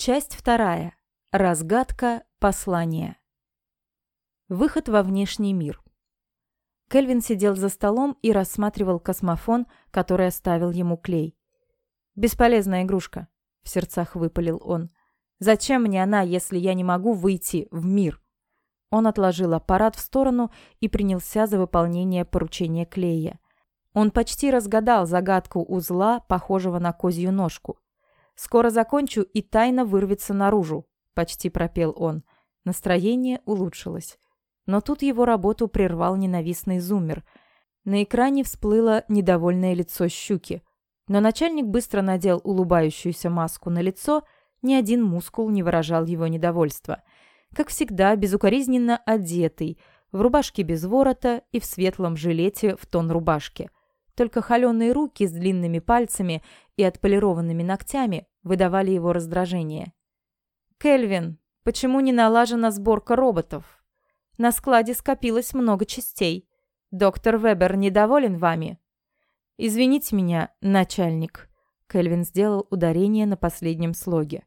Часть вторая. Разгадка послания. Выход во внешний мир. Кельвин сидел за столом и рассматривал космофон, который оставил ему клей. «Бесполезная игрушка», — в сердцах выпалил он. «Зачем мне она, если я не могу выйти в мир?» Он отложил аппарат в сторону и принялся за выполнение поручения клея. Он почти разгадал загадку узла, похожего на козью ножку. «Скоро закончу, и тайна вырвется наружу», — почти пропел он. Настроение улучшилось. Но тут его работу прервал ненавистный зуммер. На экране всплыло недовольное лицо щуки. Но начальник быстро надел улыбающуюся маску на лицо, ни один мускул не выражал его недовольства. Как всегда, безукоризненно одетый, в рубашке без ворота и в светлом жилете в тон рубашки – только холеные руки с длинными пальцами и отполированными ногтями выдавали его раздражение. «Кельвин, почему не налажена сборка роботов? На складе скопилось много частей. Доктор Вебер недоволен вами?» «Извините меня, начальник», — Кельвин сделал ударение на последнем слоге.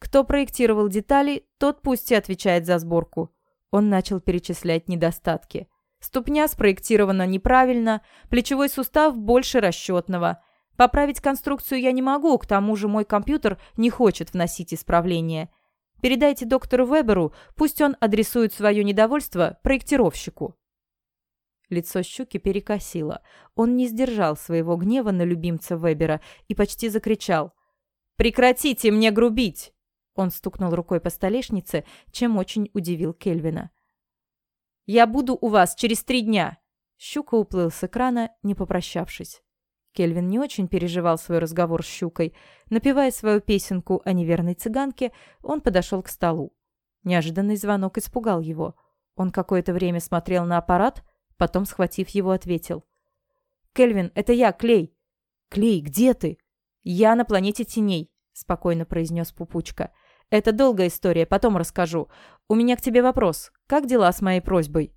«Кто проектировал детали, тот пусть и отвечает за сборку». Он начал перечислять недостатки. Ступня спроектирована неправильно, плечевой сустав больше расчетного. Поправить конструкцию я не могу, к тому же мой компьютер не хочет вносить исправления. Передайте доктору Веберу, пусть он адресует свое недовольство проектировщику. Лицо щуки перекосило. Он не сдержал своего гнева на любимца Вебера и почти закричал. «Прекратите мне грубить!» Он стукнул рукой по столешнице, чем очень удивил Кельвина. Я буду у вас через три дня!» Щука уплыл с экрана, не попрощавшись. Кельвин не очень переживал свой разговор с Щукой. Напевая свою песенку о неверной цыганке, он подошел к столу. Неожиданный звонок испугал его. Он какое-то время смотрел на аппарат, потом, схватив его, ответил. «Кельвин, это я, Клей!» «Клей, где ты?» «Я на планете теней», — спокойно произнес Пупучка. Это долгая история, потом расскажу. У меня к тебе вопрос. Как дела с моей просьбой?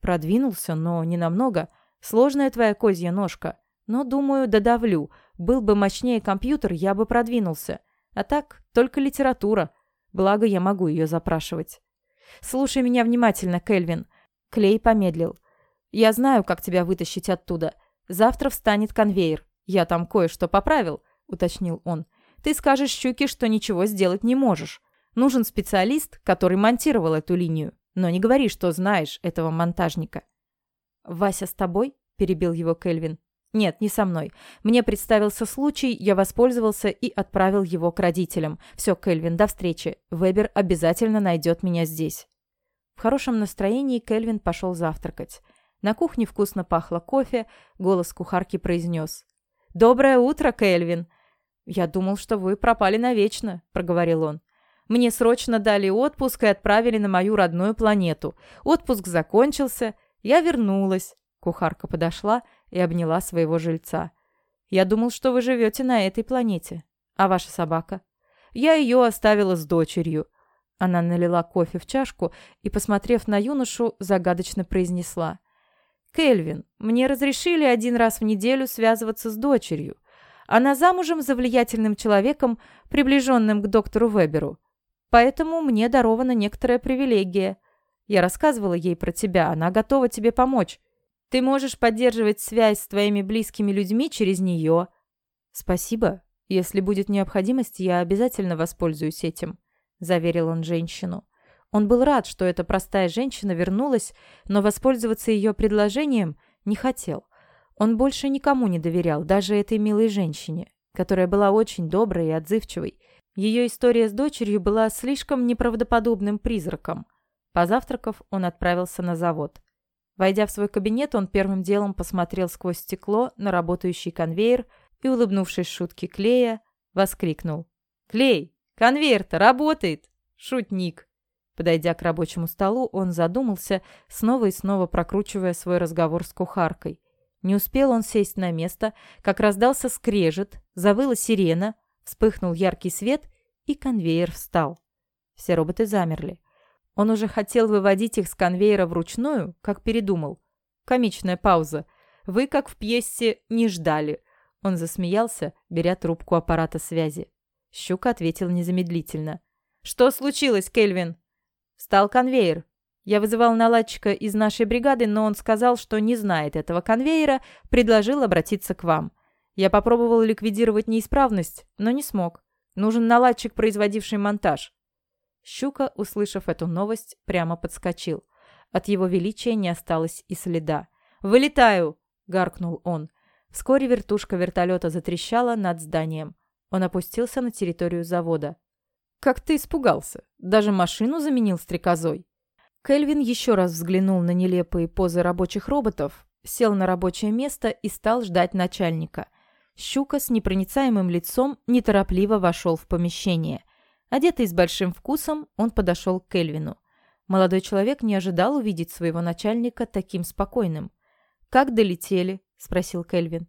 Продвинулся, но не намного. Сложная твоя козья ножка. Но, думаю, додавлю. Был бы мощнее компьютер, я бы продвинулся. А так, только литература. Благо, я могу ее запрашивать. Слушай меня внимательно, Кельвин. Клей помедлил. Я знаю, как тебя вытащить оттуда. Завтра встанет конвейер. Я там кое-что поправил, уточнил он. Ты скажешь Щуке, что ничего сделать не можешь. Нужен специалист, который монтировал эту линию. Но не говори, что знаешь этого монтажника». «Вася с тобой?» – перебил его Кельвин. «Нет, не со мной. Мне представился случай, я воспользовался и отправил его к родителям. Все, Кельвин, до встречи. Вебер обязательно найдет меня здесь». В хорошем настроении Кельвин пошел завтракать. На кухне вкусно пахло кофе, голос кухарки произнес. «Доброе утро, Кельвин! «Я думал, что вы пропали навечно», — проговорил он. «Мне срочно дали отпуск и отправили на мою родную планету. Отпуск закончился, я вернулась». Кухарка подошла и обняла своего жильца. «Я думал, что вы живете на этой планете. А ваша собака?» «Я ее оставила с дочерью». Она налила кофе в чашку и, посмотрев на юношу, загадочно произнесла. «Кельвин, мне разрешили один раз в неделю связываться с дочерью. Она замужем за влиятельным человеком, приближенным к доктору Веберу. Поэтому мне дарована некоторая привилегия. Я рассказывала ей про тебя, она готова тебе помочь. Ты можешь поддерживать связь с твоими близкими людьми через нее. Спасибо. Если будет необходимость, я обязательно воспользуюсь этим, заверил он женщину. Он был рад, что эта простая женщина вернулась, но воспользоваться ее предложением не хотел. Он больше никому не доверял, даже этой милой женщине, которая была очень доброй и отзывчивой. Ее история с дочерью была слишком неправдоподобным призраком. Позавтракав, он отправился на завод. Войдя в свой кабинет, он первым делом посмотрел сквозь стекло на работающий конвейер и, улыбнувшись шутке Клея, воскликнул. «Клей, конвейер-то работает! Шутник!» Подойдя к рабочему столу, он задумался, снова и снова прокручивая свой разговор с кухаркой. Не успел он сесть на место, как раздался скрежет, завыла сирена, вспыхнул яркий свет, и конвейер встал. Все роботы замерли. Он уже хотел выводить их с конвейера вручную, как передумал. Комичная пауза. Вы, как в пьесе, не ждали. Он засмеялся, беря трубку аппарата связи. Щука ответил незамедлительно. «Что случилось, Кельвин?» «Встал конвейер. Я вызывал наладчика из нашей бригады, но он сказал, что не знает этого конвейера, предложил обратиться к вам. Я попробовал ликвидировать неисправность, но не смог. Нужен наладчик, производивший монтаж». Щука, услышав эту новость, прямо подскочил. От его величия не осталось и следа. «Вылетаю!» — гаркнул он. Вскоре вертушка вертолета затрещала над зданием. Он опустился на территорию завода. «Как ты испугался? Даже машину заменил стрекозой?» Кельвин еще раз взглянул на нелепые позы рабочих роботов, сел на рабочее место и стал ждать начальника. Щука с непроницаемым лицом неторопливо вошел в помещение. Одетый с большим вкусом, он подошел к Кельвину. Молодой человек не ожидал увидеть своего начальника таким спокойным. «Как долетели?» – спросил Кельвин.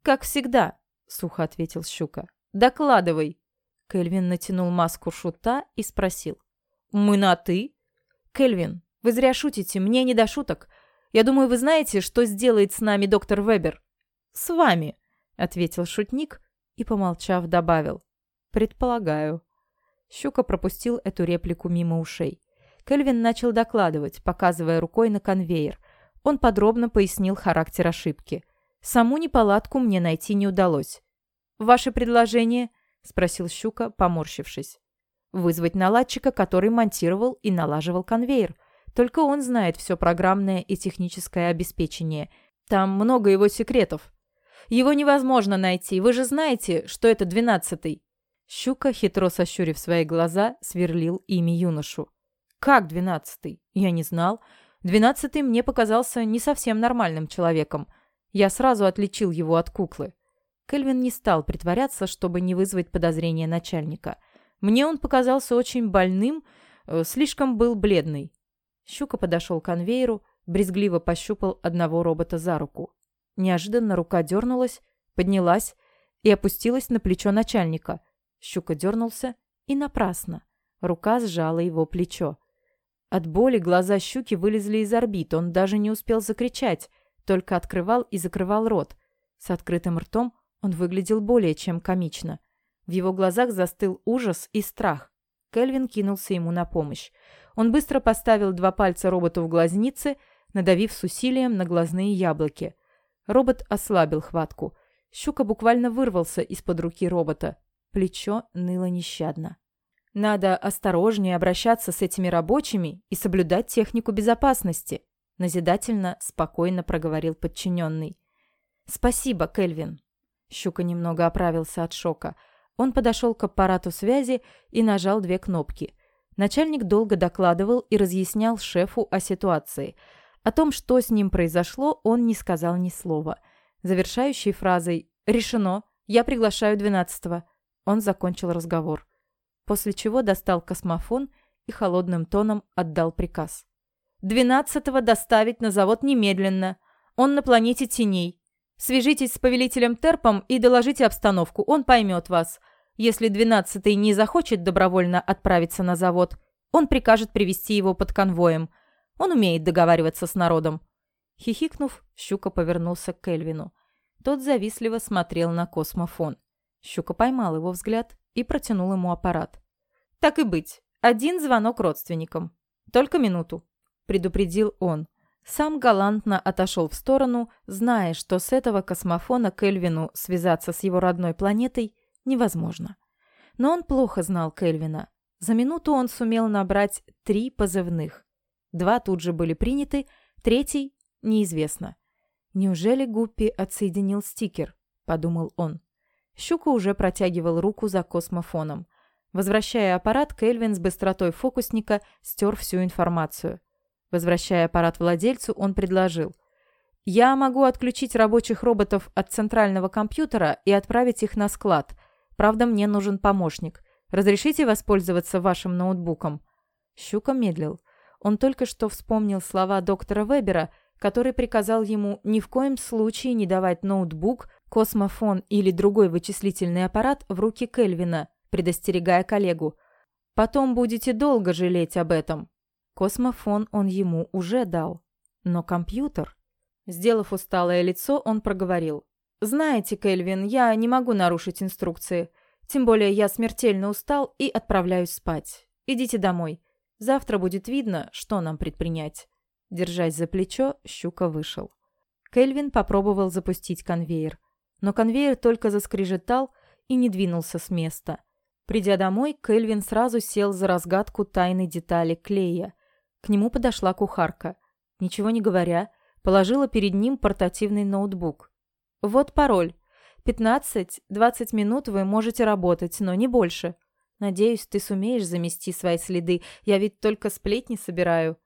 «Как всегда», – сухо ответил Щука. «Докладывай». Кельвин натянул маску шута и спросил. «Мы на «ты»?» «Кельвин, вы зря шутите, мне не до шуток. Я думаю, вы знаете, что сделает с нами доктор Вебер?» «С вами», — ответил шутник и, помолчав, добавил. «Предполагаю». Щука пропустил эту реплику мимо ушей. Кельвин начал докладывать, показывая рукой на конвейер. Он подробно пояснил характер ошибки. Саму неполадку мне найти не удалось. «Ваше предложение?» — спросил Щука, поморщившись. «Вызвать наладчика, который монтировал и налаживал конвейер. Только он знает все программное и техническое обеспечение. Там много его секретов. Его невозможно найти. Вы же знаете, что это двенадцатый». Щука, хитро сощурив свои глаза, сверлил ими юношу. «Как двенадцатый? Я не знал. Двенадцатый мне показался не совсем нормальным человеком. Я сразу отличил его от куклы. Кельвин не стал притворяться, чтобы не вызвать подозрения начальника. Мне он показался очень больным, э, слишком был бледный. Щука подошел к конвейеру, брезгливо пощупал одного робота за руку. Неожиданно рука дернулась, поднялась и опустилась на плечо начальника. Щука дернулся и напрасно. Рука сжала его плечо. От боли глаза щуки вылезли из орбит, он даже не успел закричать, только открывал и закрывал рот. С открытым ртом он выглядел более чем комично. В его глазах застыл ужас и страх. Кельвин кинулся ему на помощь. Он быстро поставил два пальца роботу в глазницы, надавив с усилием на глазные яблоки. Робот ослабил хватку. Щука буквально вырвался из-под руки робота. Плечо ныло нещадно. «Надо осторожнее обращаться с этими рабочими и соблюдать технику безопасности», назидательно, спокойно проговорил подчиненный. «Спасибо, Кельвин», Щука немного оправился от шока. Он подошел к аппарату связи и нажал две кнопки. Начальник долго докладывал и разъяснял шефу о ситуации. О том, что с ним произошло, он не сказал ни слова. Завершающей фразой «Решено. Я приглашаю двенадцатого». Он закончил разговор. После чего достал космофон и холодным тоном отдал приказ. «Двенадцатого доставить на завод немедленно. Он на планете теней. Свяжитесь с повелителем Терпом и доложите обстановку, он поймет вас. Если двенадцатый не захочет добровольно отправиться на завод, он прикажет привести его под конвоем. Он умеет договариваться с народом». Хихикнув, Щука повернулся к Кельвину. Тот завистливо смотрел на космофон. Щука поймал его взгляд и протянул ему аппарат. «Так и быть. Один звонок родственникам. Только минуту», — предупредил он. Сам галантно отошел в сторону, зная, что с этого космофона Кельвину связаться с его родной планетой невозможно. Но он плохо знал Кельвина. За минуту он сумел набрать три позывных. Два тут же были приняты, третий – неизвестно. «Неужели Гуппи отсоединил стикер?» – подумал он. Щука уже протягивал руку за космофоном. Возвращая аппарат, Кельвин с быстротой фокусника стер всю информацию – Возвращая аппарат владельцу, он предложил. «Я могу отключить рабочих роботов от центрального компьютера и отправить их на склад. Правда, мне нужен помощник. Разрешите воспользоваться вашим ноутбуком?» Щука медлил. Он только что вспомнил слова доктора Вебера, который приказал ему ни в коем случае не давать ноутбук, космофон или другой вычислительный аппарат в руки Кельвина, предостерегая коллегу. «Потом будете долго жалеть об этом». Космофон он ему уже дал. Но компьютер... Сделав усталое лицо, он проговорил. «Знаете, Кельвин, я не могу нарушить инструкции. Тем более я смертельно устал и отправляюсь спать. Идите домой. Завтра будет видно, что нам предпринять». Держась за плечо, Щука вышел. Кельвин попробовал запустить конвейер. Но конвейер только заскрежетал и не двинулся с места. Придя домой, Кельвин сразу сел за разгадку тайной детали клея. К нему подошла кухарка. Ничего не говоря, положила перед ним портативный ноутбук. «Вот пароль. 15-20 минут вы можете работать, но не больше. Надеюсь, ты сумеешь замести свои следы. Я ведь только сплетни собираю».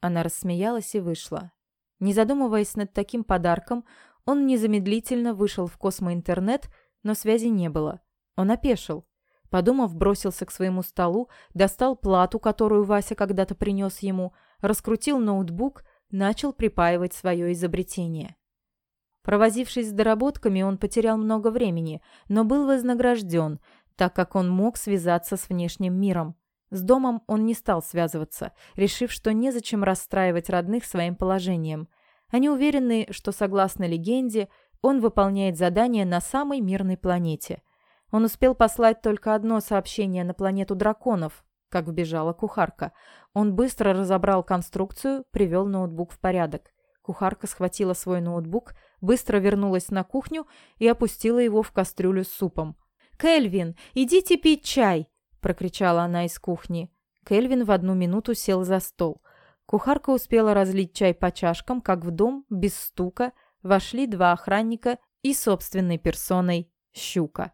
Она рассмеялась и вышла. Не задумываясь над таким подарком, он незамедлительно вышел в космоинтернет, но связи не было. Он опешил. Подумав, бросился к своему столу, достал плату, которую Вася когда-то принес ему, раскрутил ноутбук, начал припаивать свое изобретение. Провозившись с доработками, он потерял много времени, но был вознагражден, так как он мог связаться с внешним миром. С домом он не стал связываться, решив, что незачем расстраивать родных своим положением. Они уверены, что, согласно легенде, он выполняет задание на самой мирной планете. Он успел послать только одно сообщение на планету драконов, как вбежала кухарка. Он быстро разобрал конструкцию, привел ноутбук в порядок. Кухарка схватила свой ноутбук, быстро вернулась на кухню и опустила его в кастрюлю с супом. «Кельвин, идите пить чай!» – прокричала она из кухни. Кельвин в одну минуту сел за стол. Кухарка успела разлить чай по чашкам, как в дом, без стука, вошли два охранника и собственной персоной Щука.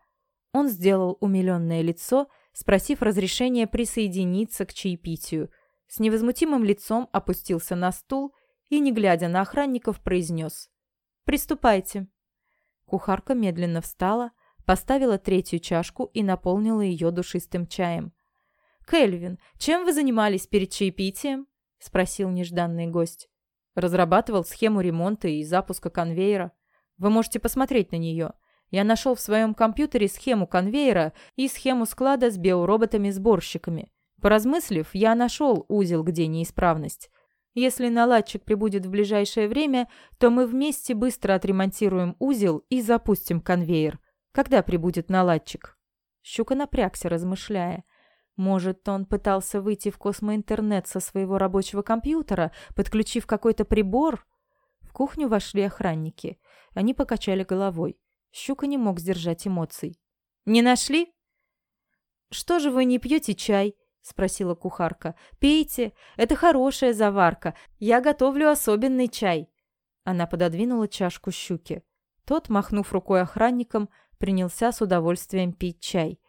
Он сделал умиленное лицо, спросив разрешения присоединиться к чаепитию. С невозмутимым лицом опустился на стул и, не глядя на охранников, произнес «Приступайте». Кухарка медленно встала, поставила третью чашку и наполнила ее душистым чаем. «Кельвин, чем вы занимались перед чаепитием?» – спросил нежданный гость. Разрабатывал схему ремонта и запуска конвейера. Вы можете посмотреть на нее. Я нашел в своем компьютере схему конвейера и схему склада с биороботами-сборщиками. Поразмыслив, я нашел узел, где неисправность. Если наладчик прибудет в ближайшее время, то мы вместе быстро отремонтируем узел и запустим конвейер. Когда прибудет наладчик? Щука напрягся, размышляя. Может, он пытался выйти в космоинтернет со своего рабочего компьютера, подключив какой-то прибор? В кухню вошли охранники. Они покачали головой. Щука не мог сдержать эмоций. «Не нашли?» «Что же вы не пьете чай?» — спросила кухарка. «Пейте, это хорошая заварка. Я готовлю особенный чай». Она пододвинула чашку щуки. Тот, махнув рукой охранникам, принялся с удовольствием пить чай.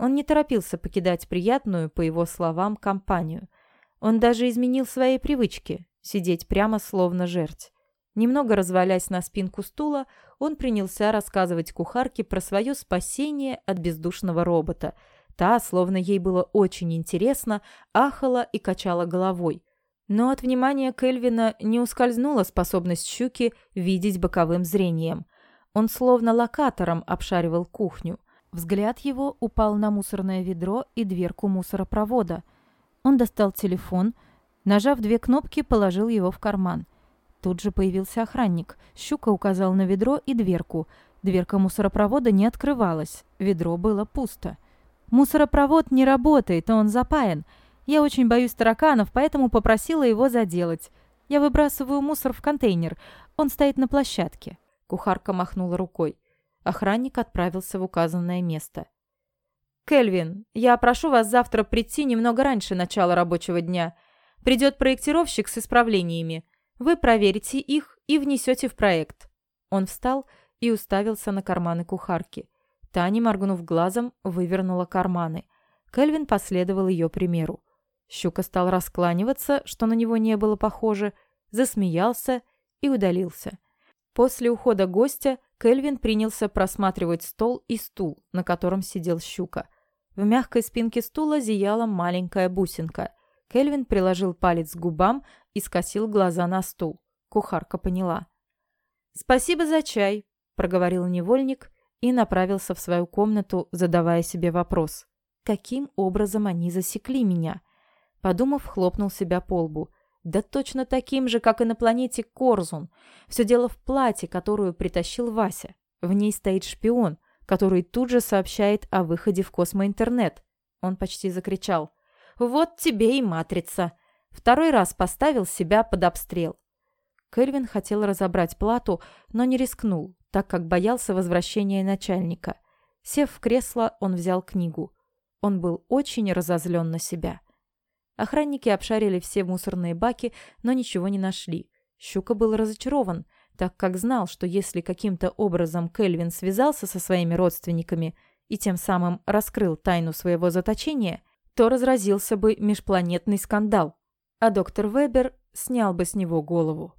Он не торопился покидать приятную, по его словам, компанию. Он даже изменил свои привычки – сидеть прямо словно жерть. Немного развалясь на спинку стула, он принялся рассказывать кухарке про свое спасение от бездушного робота. Та, словно ей было очень интересно, ахала и качала головой. Но от внимания Кельвина не ускользнула способность щуки видеть боковым зрением. Он словно локатором обшаривал кухню – Взгляд его упал на мусорное ведро и дверку мусоропровода. Он достал телефон, нажав две кнопки, положил его в карман. Тут же появился охранник. Щука указал на ведро и дверку. Дверка мусоропровода не открывалась. Ведро было пусто. «Мусоропровод не работает, он запаян. Я очень боюсь тараканов, поэтому попросила его заделать. Я выбрасываю мусор в контейнер. Он стоит на площадке». Кухарка махнула рукой. Охранник отправился в указанное место. «Кельвин, я прошу вас завтра прийти немного раньше начала рабочего дня. Придет проектировщик с исправлениями. Вы проверите их и внесете в проект». Он встал и уставился на карманы кухарки. Таня, моргнув глазом, вывернула карманы. Кельвин последовал ее примеру. Щука стал раскланиваться, что на него не было похоже, засмеялся и удалился. После ухода гостя Кельвин принялся просматривать стол и стул, на котором сидел щука. В мягкой спинке стула зияла маленькая бусинка. Кельвин приложил палец к губам и скосил глаза на стул. Кухарка поняла. «Спасибо за чай», — проговорил невольник и направился в свою комнату, задавая себе вопрос. «Каким образом они засекли меня?» Подумав, хлопнул себя по лбу. Да точно таким же, как и на планете Корзун. Все дело в платье, которую притащил Вася. В ней стоит шпион, который тут же сообщает о выходе в космоинтернет. Он почти закричал. «Вот тебе и матрица!» Второй раз поставил себя под обстрел. Кельвин хотел разобрать плату, но не рискнул, так как боялся возвращения начальника. Сев в кресло, он взял книгу. Он был очень разозлен на себя. Охранники обшарили все мусорные баки, но ничего не нашли. Щука был разочарован, так как знал, что если каким-то образом Кельвин связался со своими родственниками и тем самым раскрыл тайну своего заточения, то разразился бы межпланетный скандал, а доктор Вебер снял бы с него голову.